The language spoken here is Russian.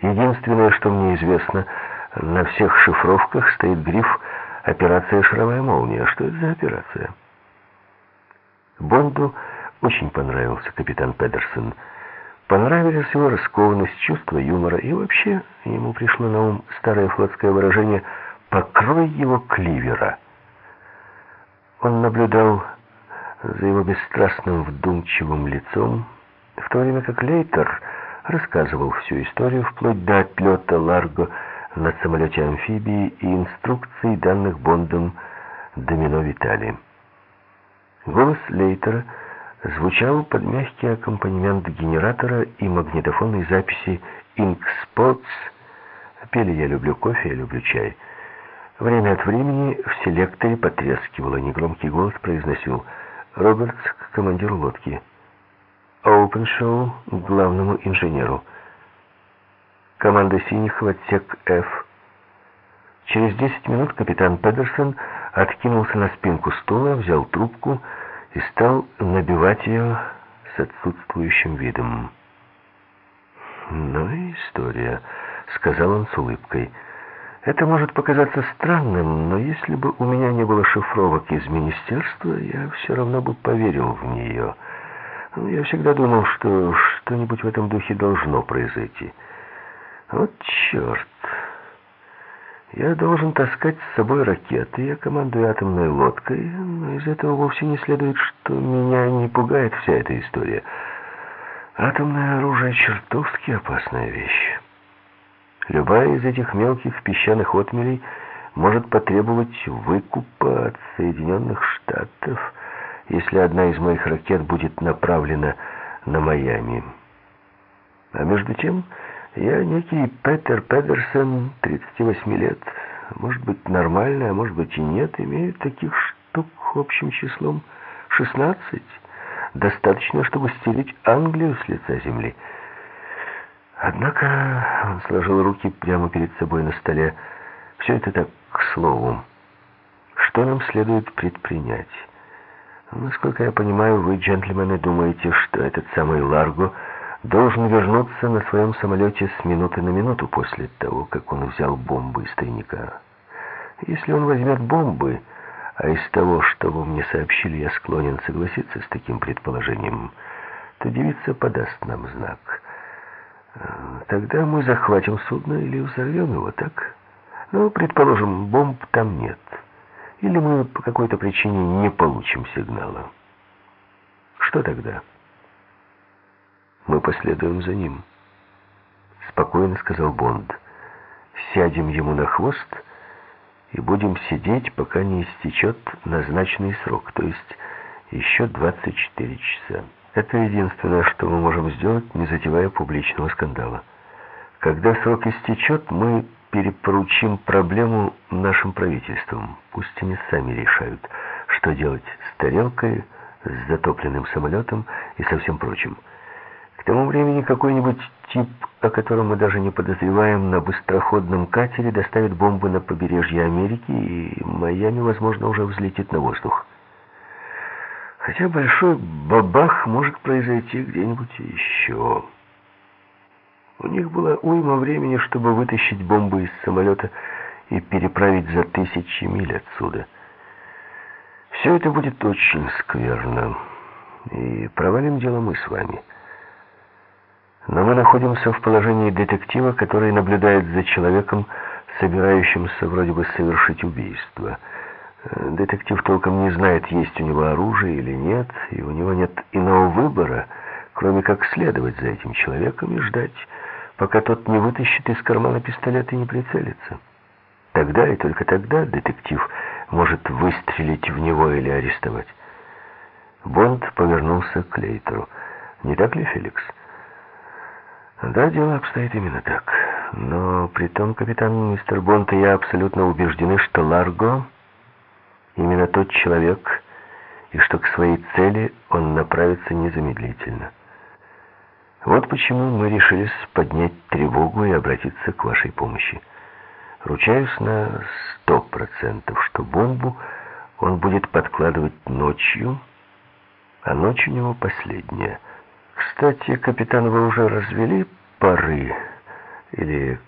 Единственное, что мне известно, на всех шифровках стоит гриф «Операция «Шаровая молния». Что это за операция?» Бонду очень понравился капитан Педерсон. Понравились его раскованность, чувство юмора, и вообще ему пришло на ум старое флотское выражение «покрой его кливера». Он наблюдал за его бесстрастным вдумчивым лицом, в то время как Лейтер рассказывал всю историю вплоть до отлета Ларго на самолете-амфибии и инструкций, данных Бондом Домино Витали. Голос Лейтера звучал под мягкий аккомпанемент генератора и магнитофонной записи «Ink Spots». Пели «Я люблю кофе, я люблю чай». Время от времени в селекторе потрескивало, негромкий голос произносил «Робертс к командиру лодки». Оупеншоу к главному инженеру. Команда синих в отсек F. Через 10 минут капитан Педерсон откинулся на спинку стула, взял трубку и стал набивать ее с отсутствующим видом. «Ну и история», — сказал он с улыбкой. «Это может показаться странным, но если бы у меня не было шифровок из министерства, я все равно бы поверил в нее». Ну, я всегда думал, что что-нибудь в этом духе должно произойти. Вот черт. Я должен таскать с собой ракеты, я командую атомной лодкой, но из этого вовсе не следует, что меня не пугает вся эта история. Атомное оружие чертовски опасная вещь. Любая из этих мелких песчаных отмелей может потребовать выкупа от Соединенных Штатов, если одна из моих ракет будет направлена на Майами. А между тем, я некий Петер Педерсон, 38 лет, может быть, нормальный, а может быть и нет, имею таких штук общим числом 16. Достаточно, чтобы стелить Англию с лица земли. Однако он сложил руки прямо перед собой на столе. Все это так к слову. Что нам следует предпринять? Насколько я понимаю, вы, джентльмены, думаете, что этот самый Ларго должен вернуться на своем самолете с минуты на минуту после того, как он взял бомбы из тайника. Если он возьмет бомбы, а из того, что вы мне сообщили, я склонен согласиться с таким предположением, то девица подаст нам знак. Тогда мы захватим судно или взорвем его, так? Ну, предположим, бомб там нет или мы по какой-то причине не получим сигнала. Что тогда? Мы последуем за ним. Спокойно сказал Бонд. Сядем ему на хвост и будем сидеть, пока не истечет назначенный срок, то есть еще 24 часа. Это единственное, что мы можем сделать, не затевая публичного скандала. Когда срок истечет, мы перепоручим проблему нашим правительствам. Пусть они сами решают, что делать с тарелкой, с затопленным самолетом и со всем прочим. К тому времени какой-нибудь тип, о котором мы даже не подозреваем, на быстроходном катере доставит бомбы на побережье Америки, и Майами, возможно, уже взлетит на воздух. Хотя большой бабах может произойти где-нибудь еще. У них было уйма времени, чтобы вытащить бомбы из самолета и переправить за тысячи миль отсюда. Все это будет очень скверно. И провалим дело мы с вами. Но мы находимся в положении детектива, который наблюдает за человеком, собирающимся вроде бы совершить убийство. Детектив толком не знает, есть у него оружие или нет, и у него нет иного выбора, кроме как следовать за этим человеком и ждать, пока тот не вытащит из кармана пистолет и не прицелится. Тогда и только тогда детектив может выстрелить в него или арестовать. Бонд повернулся к Лейтеру. «Не так ли, Феликс?» «Да, дело обстоит именно так. Но при том, капитан мистер Бонд и я абсолютно убеждены, что Ларго именно тот человек, и что к своей цели он направится незамедлительно». Вот почему мы решились поднять тревогу и обратиться к вашей помощи. Ручаюсь на сто процентов, что бомбу он будет подкладывать ночью, а ночь у него последняя. Кстати, капитан, вы уже развели пары Или